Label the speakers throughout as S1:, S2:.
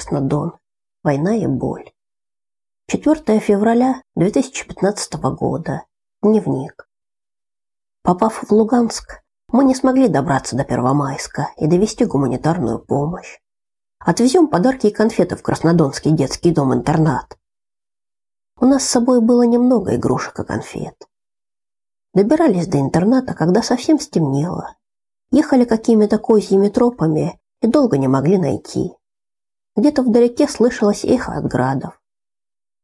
S1: Краснодон. Война и боль. 4 февраля 2015 года. Дневник. Попав в Луганск, мы не смогли добраться до Первомайска и довести гуманитарную помощь. Отвезем подарки и конфеты в Краснодонский детский дом-интернат. У нас с собой было немного игрушек и конфет. Добирались до интерната, когда совсем стемнело. Ехали какими-то козьими тропами и долго не могли найти. Где-то вдалеке слышалось эхо от градов.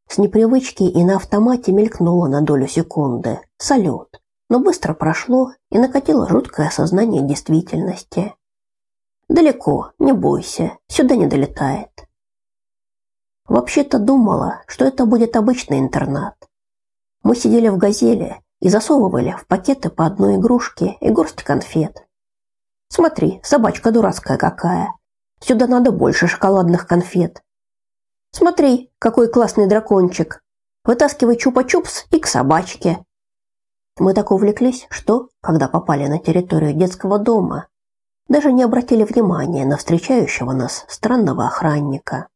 S1: С непривычки и на автомате мелькнуло на долю секунды салют, но быстро прошло и накатило жуткое осознание действительности. Далеко, не бойся, сюда не долетает. Вообще-то думала, что это будет обычный интернат. Мы сидели в газели и засовывали в пакеты по одной игрушке и горсть конфет. Смотри, собачка дурацкая какая. Сюда надо больше шоколадных конфет. Смотри, какой классный дракончик. Вытаскивай чупа-чупс и к собачке. Мы так увлеклись, что, когда попали на территорию детского дома, даже не обратили внимания на встречающего нас странного охранника.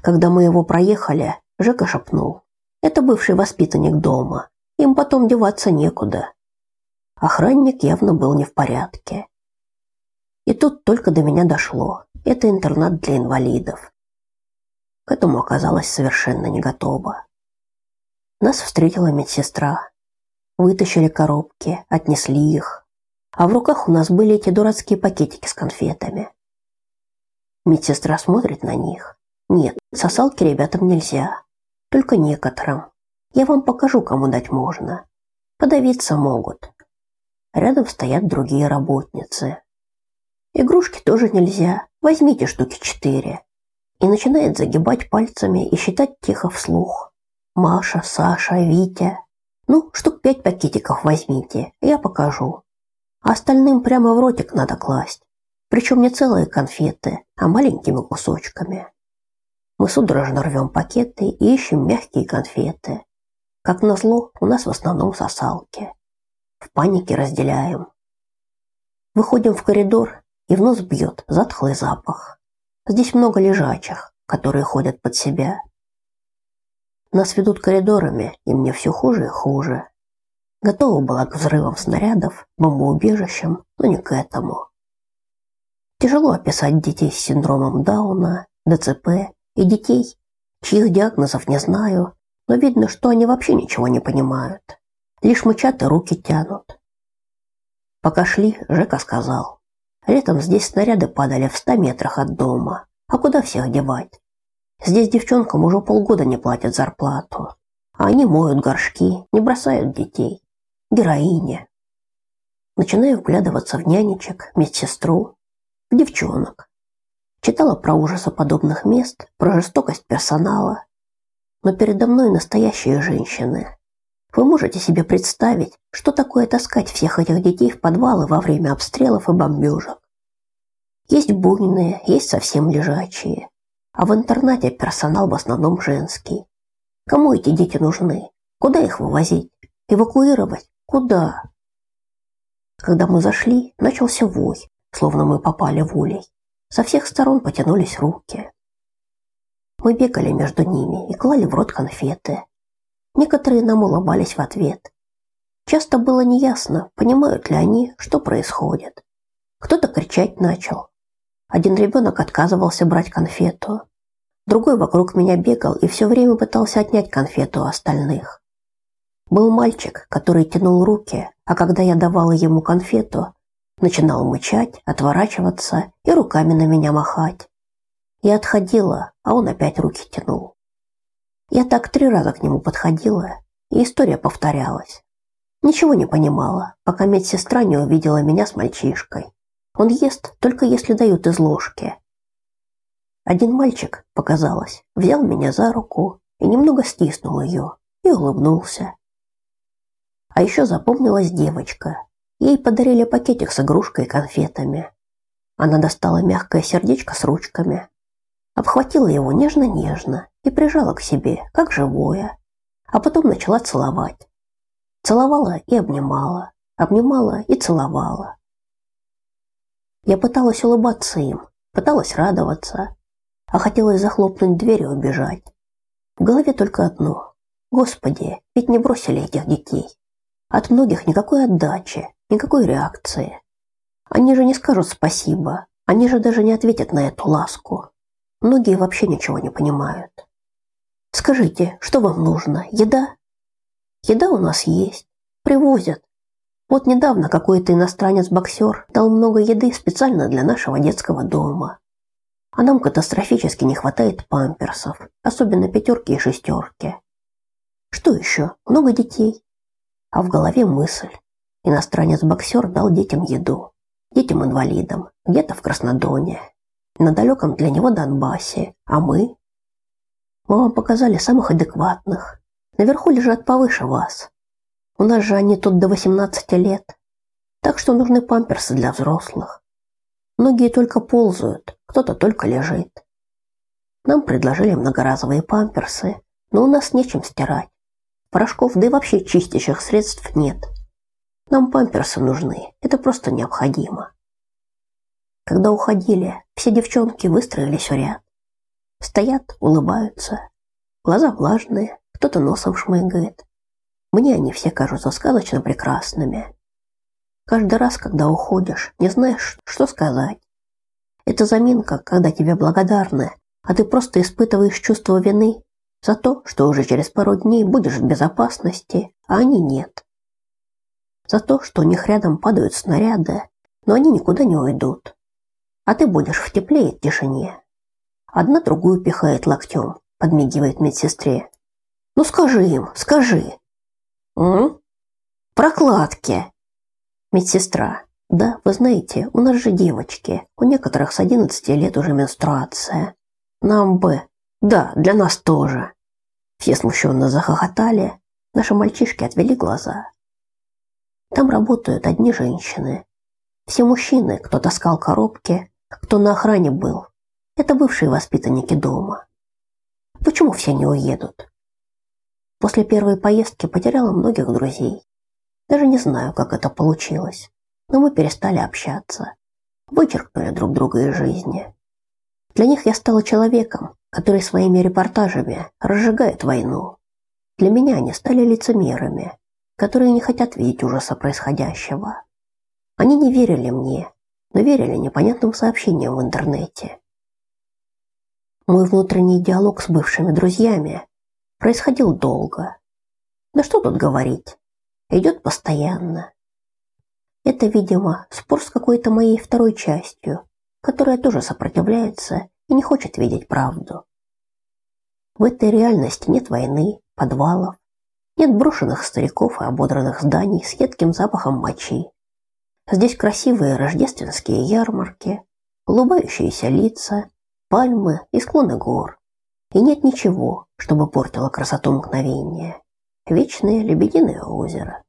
S1: Когда мы его проехали, Жека шепнул: "Это бывший воспитанник дома. Им потом деваться некуда". Охранник явно был не в порядке. И тут только до меня дошло. Это интернат для инвалидов. К этому оказалась совершенно не готова. Нас встретила медсестра. Вытащили коробки, отнесли их. А в руках у нас были эти дурацкие пакетики с конфетами. Медсестра смотрит на них. Нет, сосалки ребятам нельзя. Только некоторым. Я вам покажу, кому дать можно. Подавиться могут. Рядом стоят другие работницы. Игрушки тоже нельзя. Возьмите штуки четыре. И начинает загибать пальцами и считать тихо вслух. Маша, Саша, Витя. Ну, штук пять пакетиков возьмите, я покажу. Остальным прямо в ротик надо класть. Причем не целые конфеты, а маленькими кусочками. Мы судорожно рвем пакеты и ищем мягкие конфеты. Как назло, у нас в основном сосалки. В панике разделяем. Выходим в коридор и в нос бьет затхлый запах. Здесь много лежачих, которые ходят под себя. Нас ведут коридорами, и мне все хуже и хуже. Готова была к взрывам снарядов, бомбоубежищам, но не к этому. Тяжело описать детей с синдромом Дауна, ДЦП и детей, чьих диагнозов не знаю, но видно, что они вообще ничего не понимают. Лишь мычат и руки тянут. Пока шли, Жека сказал: Летом здесь снаряды падали в ста метрах от дома. А куда всех девать? Здесь девчонкам уже полгода не платят зарплату. А они моют горшки, не бросают детей. Героиня. Начинаю вглядываться в нянечек, медсестру, в девчонок. Читала про ужасы подобных мест, про жестокость персонала. Но передо мной настоящие женщины. Вы можете себе представить, что такое таскать всех этих детей в подвалы во время обстрелов и бомбежек? Есть буйные, есть совсем лежачие. А в интернате персонал в основном женский. Кому эти дети нужны? Куда их вывозить? Эвакуировать? Куда? Когда мы зашли, начался вой, словно мы попали в улей. Со всех сторон потянулись руки. Мы бегали между ними и клали в рот конфеты. Некоторые нам улыбались в ответ. Часто было неясно, понимают ли они, что происходит. Кто-то кричать начал. Один ребенок отказывался брать конфету. Другой вокруг меня бегал и все время пытался отнять конфету у остальных. Был мальчик, который тянул руки, а когда я давала ему конфету, начинал мычать, отворачиваться и руками на меня махать. Я отходила, а он опять руки тянул. Я так три раза к нему подходила, и история повторялась. Ничего не понимала, пока медсестра не увидела меня с мальчишкой. Он ест только если дают из ложки. Один мальчик, показалось, взял меня за руку и немного стиснул ее и улыбнулся. А еще запомнилась девочка. Ей подарили пакетик с игрушкой и конфетами. Она достала мягкое сердечко с ручками, обхватила его нежно-нежно и прижала к себе, как живое, а потом начала целовать. Целовала и обнимала, обнимала и целовала. Я пыталась улыбаться им, пыталась радоваться, а хотелось захлопнуть дверь и убежать. В голове только одно. Господи, ведь не бросили этих детей. От многих никакой отдачи, никакой реакции. Они же не скажут спасибо, они же даже не ответят на эту ласку. Многие вообще ничего не понимают. Скажите, что вам нужно? Еда? Еда у нас есть. Привозят. Вот недавно какой-то иностранец-боксер дал много еды специально для нашего детского дома. А нам катастрофически не хватает памперсов, особенно пятерки и шестерки. Что еще? Много детей? А в голове мысль. Иностранец-боксер дал детям еду. Детям-инвалидам, где-то в Краснодоне, на далеком для него Донбассе. А мы? Мы вам показали самых адекватных. Наверху лежат повыше вас. У нас же они тут до 18 лет. Так что нужны памперсы для взрослых. Многие только ползают, кто-то только лежит. Нам предложили многоразовые памперсы, но у нас нечем стирать. Порошков, да и вообще чистящих средств нет. Нам памперсы нужны, это просто необходимо. Когда уходили, все девчонки выстроились в ряд. Стоят, улыбаются, глаза влажные, кто-то носом шмыгает. Мне они все кажутся сказочно прекрасными. Каждый раз, когда уходишь, не знаешь, что сказать. Это заминка, когда тебе благодарны, а ты просто испытываешь чувство вины за то, что уже через пару дней будешь в безопасности, а они нет. За то, что у них рядом падают снаряды, но они никуда не уйдут. А ты будешь в тепле и тишине. Одна другую пихает локтем, подмигивает медсестре. Ну скажи им, скажи. М? Прокладки. Медсестра. Да, вы знаете, у нас же девочки. У некоторых с 11 лет уже менструация. Нам бы. Да, для нас тоже. Все смущенно захохотали. Наши мальчишки отвели глаза. Там работают одни женщины. Все мужчины, кто таскал коробки, кто на охране был. Это бывшие воспитанники дома. Почему все не уедут? После первой поездки потеряла многих друзей. Даже не знаю, как это получилось, но мы перестали общаться. Вычеркнули друг друга из жизни. Для них я стала человеком, который своими репортажами разжигает войну. Для меня они стали лицемерами, которые не хотят видеть ужаса происходящего. Они не верили мне, но верили непонятным сообщениям в интернете. Мой внутренний диалог с бывшими друзьями происходил долго. Да что тут говорить? Идет постоянно. Это, видимо, спор с какой-то моей второй частью, которая тоже сопротивляется и не хочет видеть правду. В этой реальности нет войны, подвалов, нет брошенных стариков и ободранных зданий с едким запахом мочи. Здесь красивые рождественские ярмарки, улыбающиеся лица, пальмы и склоны гор. И нет ничего, чтобы портило красоту мгновения. Вечное лебединое озеро.